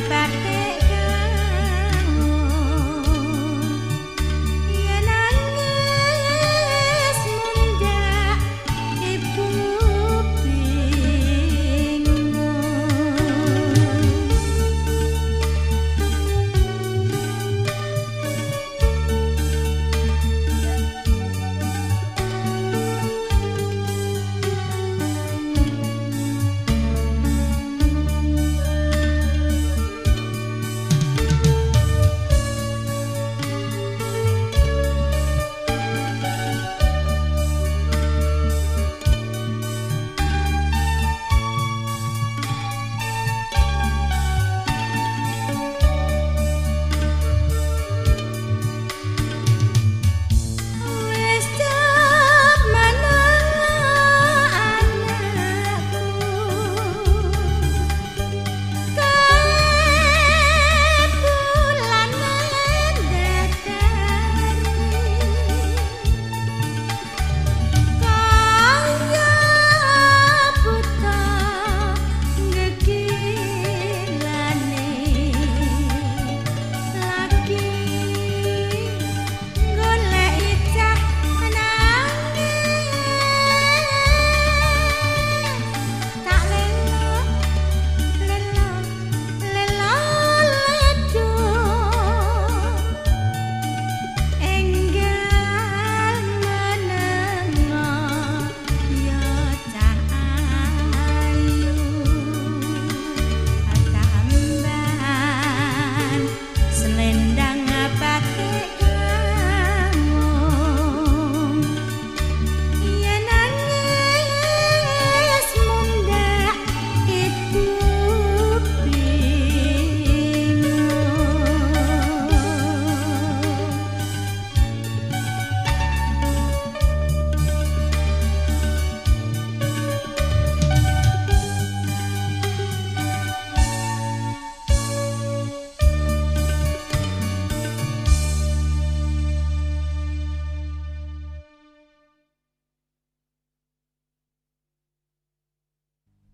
selendang